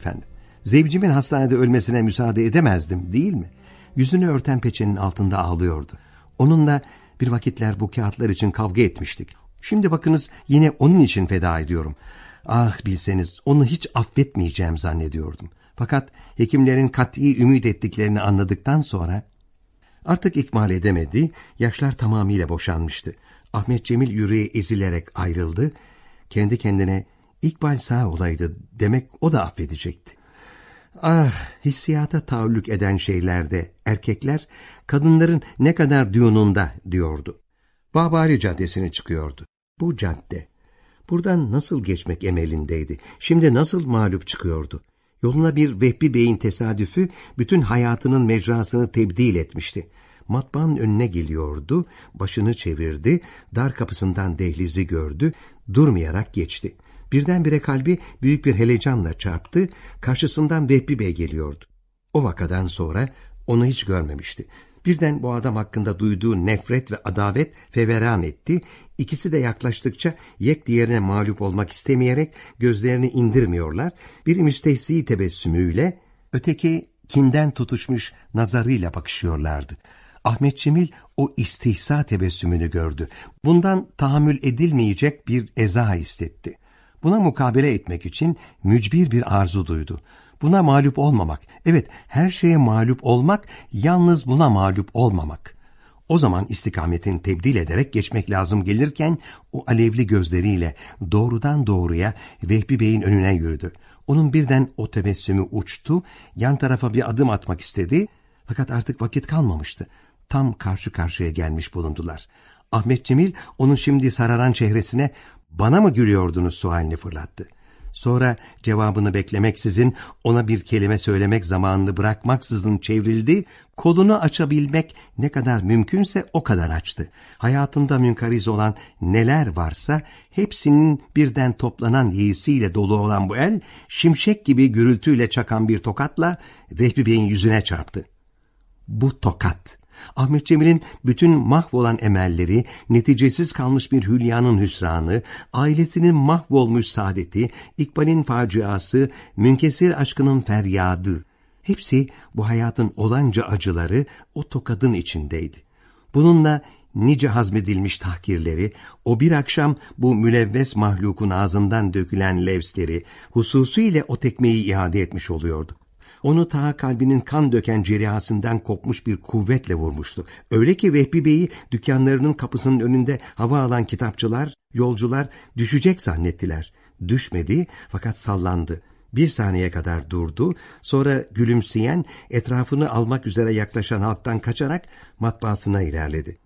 efendim. Zevcimin hastanede ölmesine müsaade edemezdim değil mi? Yüzünü örten peçenin altında ağlıyordu. Onunla bir vakitler bu kağıtlar için kavga etmiştik. Şimdi bakınız yine onun için feda ediyorum. Ah bilseniz onu hiç affetmeyeceğim zannediyordum. Fakat hekimlerin kat'i ümit ettiklerini anladıktan sonra artık ikmal edemedi, yaşlar tamamıyla boşanmıştı. Ahmet Cemil yüreği ezilerek ayrıldı. Kendi kendine İkbal sağ olaydı demek o da affedecekti. Ah hissiyata taalluk eden şeylerde erkekler kadınların ne kadar düğününde diyordu. Babali Caddesi'ne çıkıyordu. Bu cadde. Buradan nasıl geçmek emelindeydi. Şimdi nasıl mağlup çıkıyordu. Yoluna bir Vehbi Bey'in tesadüfü bütün hayatının mecrasını tebdil etmişti. Matbaanın önüne geliyordu, başını çevirdi, dar kapısından dehlizi gördü, durmayarak geçti. Birdenbire kalbi büyük bir helecanla çarptı, karşısından Vehbi Bey geliyordu. O vakadan sonra onu hiç görmemişti. Birden bu adam hakkında duyduğu nefret ve adavet feveran etti. İkisi de yaklaştıkça yek diğerine mağlup olmak istemeyerek gözlerini indirmiyorlar. Biri müstehsi tebessümüyle, öteki kinden tutuşmuş nazarıyla bakışıyorlardı. Ahmet Cemil o istihsa tebessümünü gördü. Bundan tahammül edilmeyecek bir eza hissetti. Buna mukabele etmek için mücbir bir arzu duydu. Buna mağlup olmamak, evet her şeye mağlup olmak, yalnız buna mağlup olmamak. O zaman istikametin tebdil ederek geçmek lazım gelirken o alevli gözleriyle doğrudan doğruya Vehbi Bey'in önüne yürüdü. Onun birden o tebessümü uçtu, yan tarafa bir adım atmak istedi fakat artık vakit kalmamıştı. Tam karşı karşıya gelmiş bulundular. Ahmet Cemil onun şimdi sararan çehresine bana mı gülüyordunuz sualini fırlattı. Sonra cevabını beklemeksizin ona bir kelime söylemek zamanını bırakmaksızın çevrildi, kolunu açabilmek ne kadar mümkünse o kadar açtı. Hayatında münkariz olan neler varsa hepsinin birden toplanan yeğisiyle dolu olan bu el, şimşek gibi gürültüyle çakan bir tokatla Vehbi Bey'in yüzüne çarptı. Bu tokat Ahmet Cemil'in bütün mahvolan emelleri, neticesiz kalmış bir hülyanın hüsranı, ailesinin mahvolmuş saadeti, İkbal'in faciası, münkesir aşkının feryadı. Hepsi bu hayatın olanca acıları o tokadın içindeydi. Bununla nice hazmedilmiş tahkirleri, o bir akşam bu mülevves mahlukun ağzından dökülen levsleri, hususiyle o tekmeyi iade etmiş oluyordu. Onu ta kalbinin kan döken cerihasından kopmuş bir kuvvetle vurmuştu. Öyle ki Vehbi Bey'i dükkanlarının kapısının önünde hava alan kitapçılar, yolcular düşecek zannettiler. Düşmedi fakat sallandı. Bir saniye kadar durdu, sonra gülümseyen, etrafını almak üzere yaklaşan halktan kaçarak matbaasına ilerledi.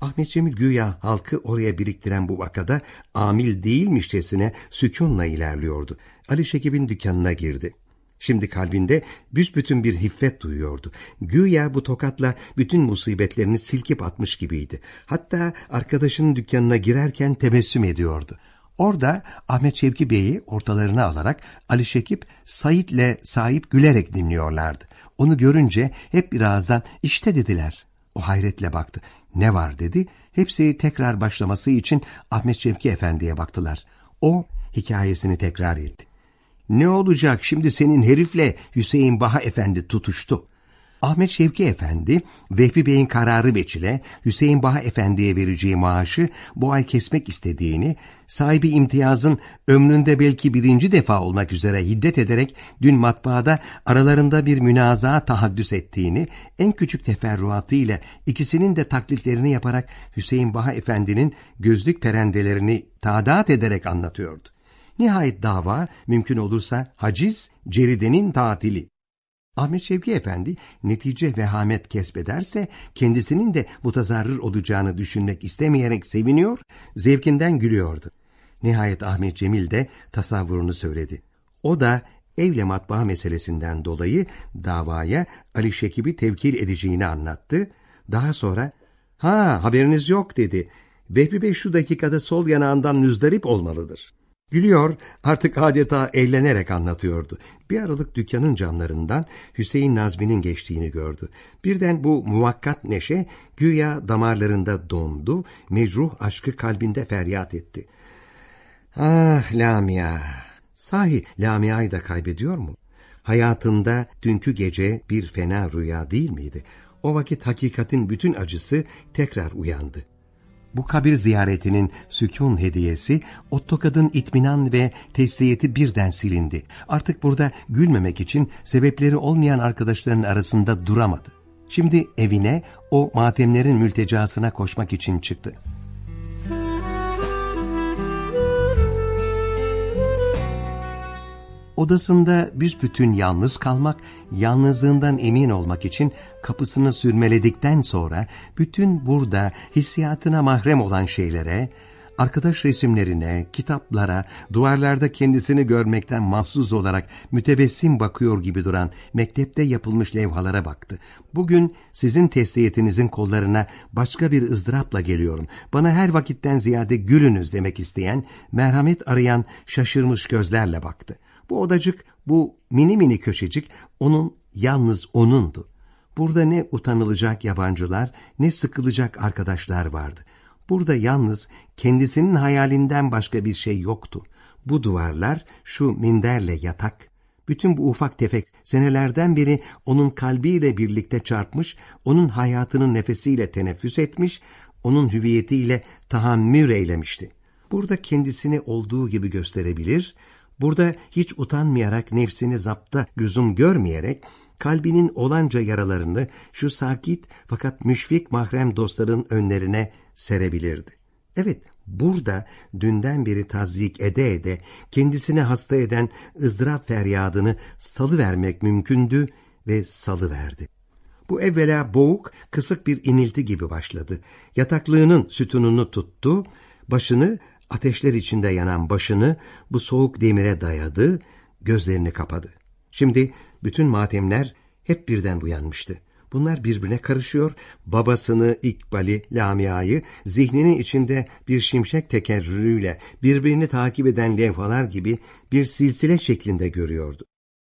Ahmet Cemil güya halkı oraya biriktiren bu vakada amil değilmişçesine sükunla ilerliyordu. Ali Şekib'in dükkanına girdi. Şimdi kalbinde büsbütün bir hiffet duyuyordu. Güya bu tokatla bütün musibetlerini silkip atmış gibiydi. Hatta arkadaşının dükkanına girerken tebessüm ediyordu. Orada Ahmet Şevki Bey'i ortalarına alarak Ali Şekip, Said'le sahip gülerek dinliyorlardı. Onu görünce hep birazdan işte dediler. O hayretle baktı. Ne var dedi. Hepsi tekrar başlaması için Ahmet Şevki Efendi'ye baktılar. O hikayesini tekrar etti. Ne olacak şimdi senin herifle Hüseyin Baha Efendi tutuştu. Ahmet Şevki Efendi, Vehbi Bey'in kararı veçile Hüseyin Baha Efendi'ye vereceği maaşı bu ay kesmek istediğini, sahibi imtiyazın ömründe belki birinci defa olmak üzere hiddet ederek dün matbaada aralarında bir münazaa tahaddüs ettiğini, en küçük teferruatıyla ikisinin de taklitlerini yaparak Hüseyin Baha Efendi'nin gözlük perendelerini tadat ederek anlatıyordu. Nihayet dava mümkün olursa haciz, ceridenin tatili. Ahmet Şevki Efendi netice vehamet kesbederse kendisinin de mutazarrır olacağını düşünmek istemeyerek seviniyor, zevkinden gülüyordu. Nihayet Ahmet Cemil de tasavvurunu söyledi. O da evle matbaa meselesinden dolayı davaya Ali Şekib'i tevkil edeceğini anlattı. Daha sonra, ha haberiniz yok dedi. Vehbi Bey şu dakikada sol yanağından müzdarip olmalıdır. Gülüyor, artık adeta eğlenerek anlatıyordu. Bir aralık dükkanın camlarından Hüseyin Nazmi'nin geçtiğini gördü. Birden bu muvakkat neşe güya damarlarında dondu, mecruh aşkı kalbinde feryat etti. Ah Lamia! Sahi Lamia'yı da kaybediyor mu? Hayatında dünkü gece bir fena rüya değil miydi? O vakit hakikatin bütün acısı tekrar uyandı. Bu kabir ziyaretinin sükun hediyesi, Ottokad'ın itminan ve tesliyeti birden silindi. Artık burada gülmemek için sebepleri olmayan arkadaşlarının arasında duramadı. Şimdi evine o matemlerin mültecasına koşmak için çıktı. Odasında büsbütün yalnız kalmak, yalnızlığından emin olmak için kapısını sürmeledikten sonra bütün burada hissiyatına mahrem olan şeylere, arkadaş resimlerine, kitaplara, duvarlarda kendisini görmekten mahsus olarak mütebessim bakıyor gibi duran mektepte yapılmış levhalara baktı. Bugün sizin tesliyetinizin kollarına başka bir ızdırapla geliyorum. Bana her vakitten ziyade gülünüz demek isteyen, merhamet arayan şaşırmış gözlerle baktı. Bu odacık, bu mini mini köşecik onun yalnız onundu. Burada ne utanılacak yabancılar ne sıkılacak arkadaşlar vardı. Burada yalnız kendisinin hayalinden başka bir şey yoktu. Bu duvarlar, şu minderle yatak, bütün bu ufak tefek senelerden beri onun kalbiyle birlikte çarpmış, onun hayatının nefesiyle teneffüs etmiş, onun hüviyetiyle tahammür eylemişti. Burada kendisini olduğu gibi gösterebilir, Burada hiç utanmayarak nefsini zapta lüzum görmeyerek kalbinin olanca yaralarını şu sakit fakat müşfik mahrem dostların önlerine serebilirdi. Evet, burada dünden beri tazyik ede ede kendisini hasta eden ızdırap feryadını salı vermek mümkündü ve salı verdi. Bu evvela boğuk, kısık bir inilti gibi başladı. Yataklığının sütununu tuttu, başını ateşler içinde yanan başını bu soğuk demire dayadı, gözlerini kapadı. Şimdi bütün matemler hep birden uyanmıştı. Bunlar birbirine karışıyor, babasını, İkbal'i, Lamia'yı zihninin içinde bir şimşek tekerrürüyle birbirini takip eden levhalar gibi bir silsile şeklinde görüyordu.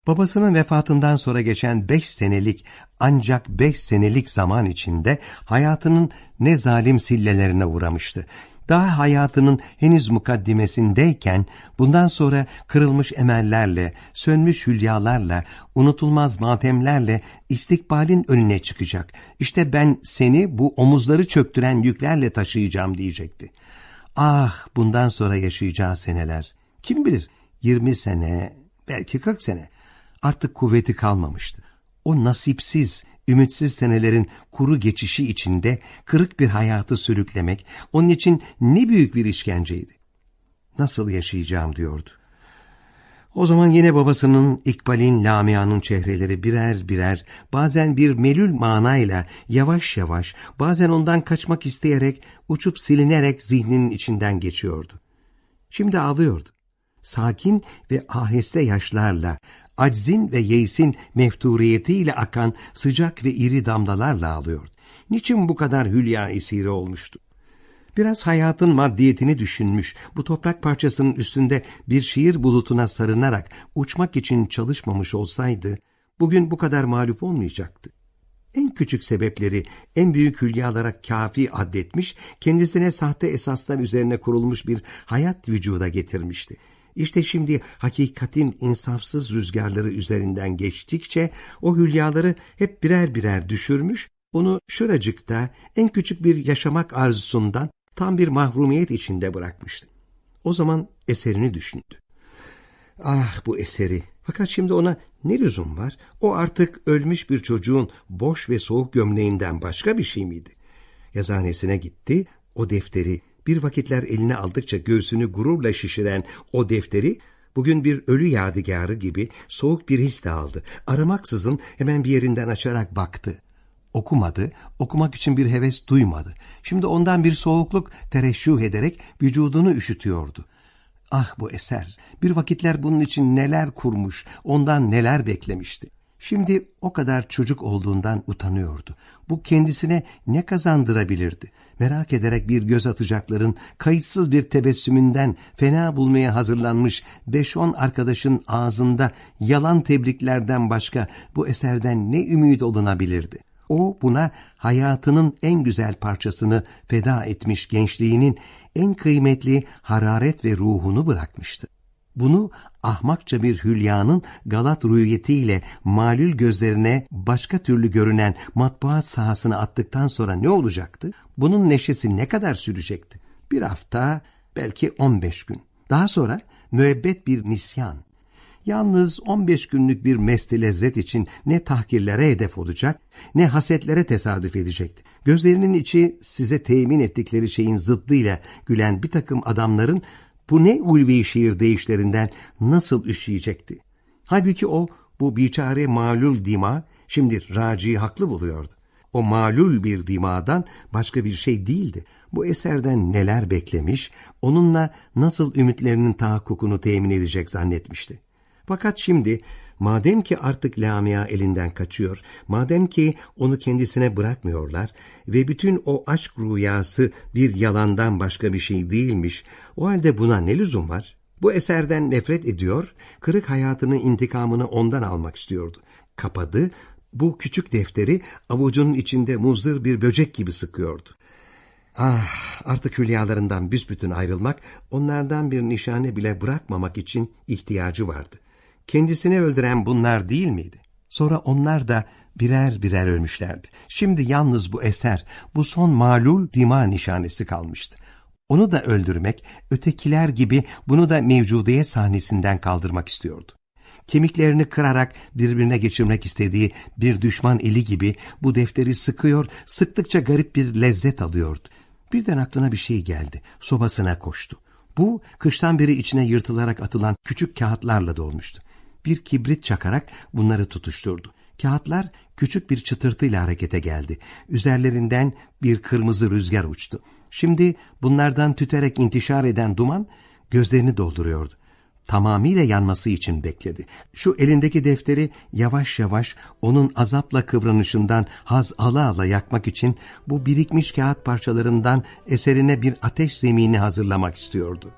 Babasının vefatından sonra geçen beş senelik ancak beş senelik zaman içinde hayatının ne zalim sillelerine uğramıştı daha hayatının henüz mukaddimesindeyken bundan sonra kırılmış emellerle, sönmüş hülyalarla, unutulmaz matemlerle istikbalin önüne çıkacak. İşte ben seni bu omuzları çöktüren yüklerle taşıyacağım diyecekti. Ah bundan sonra yaşayacağı seneler. Kim bilir 20 sene, belki 40 sene. Artık kuvveti kalmamıştı. O nasipsiz, ümitsiz senelerin kuru geçişi içinde kırık bir hayatı sürüklemek onun için ne büyük bir işkenceydi. Nasıl yaşayacağım diyordu. O zaman yine babasının, İkbal'in, Lamia'nın çehreleri birer birer, bazen bir melül manayla yavaş yavaş, bazen ondan kaçmak isteyerek, uçup silinerek zihninin içinden geçiyordu. Şimdi ağlıyordu. Sakin ve aheste yaşlarla, aczin ve yeisin mefturiyetiyle akan sıcak ve iri damlalarla ağlıyordu. Niçin bu kadar hülya esiri olmuştu? Biraz hayatın maddiyetini düşünmüş, bu toprak parçasının üstünde bir şiir bulutuna sarınarak uçmak için çalışmamış olsaydı, bugün bu kadar mağlup olmayacaktı. En küçük sebepleri en büyük hülyalara kafi addetmiş, kendisine sahte esaslar üzerine kurulmuş bir hayat vücuda getirmişti. İşte şimdi hakikatin insafsız rüzgarları üzerinden geçtikçe o hülyaları hep birer birer düşürmüş, onu şuracıkta en küçük bir yaşamak arzusundan tam bir mahrumiyet içinde bırakmıştı. O zaman eserini düşündü. Ah bu eseri. Fakat şimdi ona ne lüzum var? O artık ölmüş bir çocuğun boş ve soğuk gömleğinden başka bir şey miydi? Yazıhanesine gitti, o defteri bir vakitler eline aldıkça göğsünü gururla şişiren o defteri bugün bir ölü yadigarı gibi soğuk bir his de aldı. Aramaksızın hemen bir yerinden açarak baktı. Okumadı, okumak için bir heves duymadı. Şimdi ondan bir soğukluk tereşşuh ederek vücudunu üşütüyordu. Ah bu eser, bir vakitler bunun için neler kurmuş, ondan neler beklemişti. Şimdi o kadar çocuk olduğundan utanıyordu. Bu kendisine ne kazandırabilirdi? Merak ederek bir göz atacakların kayıtsız bir tebessümünden fena bulmaya hazırlanmış beş on arkadaşın ağzında yalan tebriklerden başka bu eserden ne ümit olunabilirdi? O buna hayatının en güzel parçasını feda etmiş gençliğinin en kıymetli hararet ve ruhunu bırakmıştı. Bunu ahmakça bir hülyanın galat rüyetiyle malül gözlerine başka türlü görünen matbuat sahasına attıktan sonra ne olacaktı? Bunun neşesi ne kadar sürecekti? Bir hafta, belki 15 gün. Daha sonra müebbet bir nisyan. Yalnız 15 günlük bir mesti lezzet için ne tahkirlere hedef olacak, ne hasetlere tesadüf edecekti. Gözlerinin içi size temin ettikleri şeyin zıddıyla gülen bir takım adamların bu ne ulvi şiir değişlerinden nasıl üşüyecekti? Halbuki o bu biçare malul dima şimdi Raci'yi haklı buluyordu. O malul bir dimadan başka bir şey değildi. Bu eserden neler beklemiş, onunla nasıl ümitlerinin tahakkukunu temin edecek zannetmişti. Fakat şimdi madem ki artık Lamia elinden kaçıyor, madem ki onu kendisine bırakmıyorlar ve bütün o aşk rüyası bir yalandan başka bir şey değilmiş, o halde buna ne lüzum var? Bu eserden nefret ediyor, kırık hayatının intikamını ondan almak istiyordu. Kapadı, bu küçük defteri avucunun içinde muzır bir böcek gibi sıkıyordu. Ah, artık hülyalarından büsbütün ayrılmak, onlardan bir nişane bile bırakmamak için ihtiyacı vardı. Kendisini öldüren bunlar değil miydi? Sonra onlar da birer birer ölmüşlerdi. Şimdi yalnız bu eser, bu son malul dima nişanesi kalmıştı. Onu da öldürmek, ötekiler gibi bunu da mevcudiyet sahnesinden kaldırmak istiyordu. Kemiklerini kırarak birbirine geçirmek istediği bir düşman eli gibi bu defteri sıkıyor, sıktıkça garip bir lezzet alıyordu. Birden aklına bir şey geldi, sobasına koştu. Bu, kıştan beri içine yırtılarak atılan küçük kağıtlarla dolmuştu bir kibrit çakarak bunları tutuşturdu. Kağıtlar küçük bir çıtırtıyla harekete geldi. Üzerlerinden bir kırmızı rüzgar uçtu. Şimdi bunlardan tüterek intişar eden duman gözlerini dolduruyordu. Tamamıyla yanması için bekledi. Şu elindeki defteri yavaş yavaş onun azapla kıvranışından haz ala ala yakmak için bu birikmiş kağıt parçalarından eserine bir ateş zemini hazırlamak istiyordu.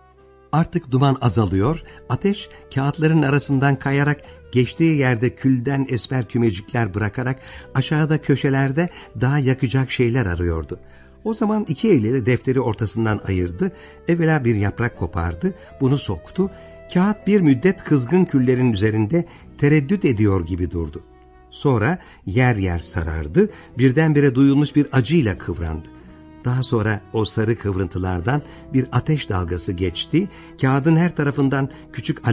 Artık duman azalıyor, ateş kağıtların arasından kayarak geçtiği yerde külden esmer kümecikler bırakarak aşağıda köşelerde daha yakacak şeyler arıyordu. O zaman iki eliyle defteri ortasından ayırdı, evvela bir yaprak kopardı, bunu soktu, kağıt bir müddet kızgın küllerin üzerinde tereddüt ediyor gibi durdu. Sonra yer yer sarardı, birdenbire duyulmuş bir acıyla kıvrandı. Daha sonra o sarı kıvrıntılardan bir ateş dalgası geçti, kağıdın her tarafından küçük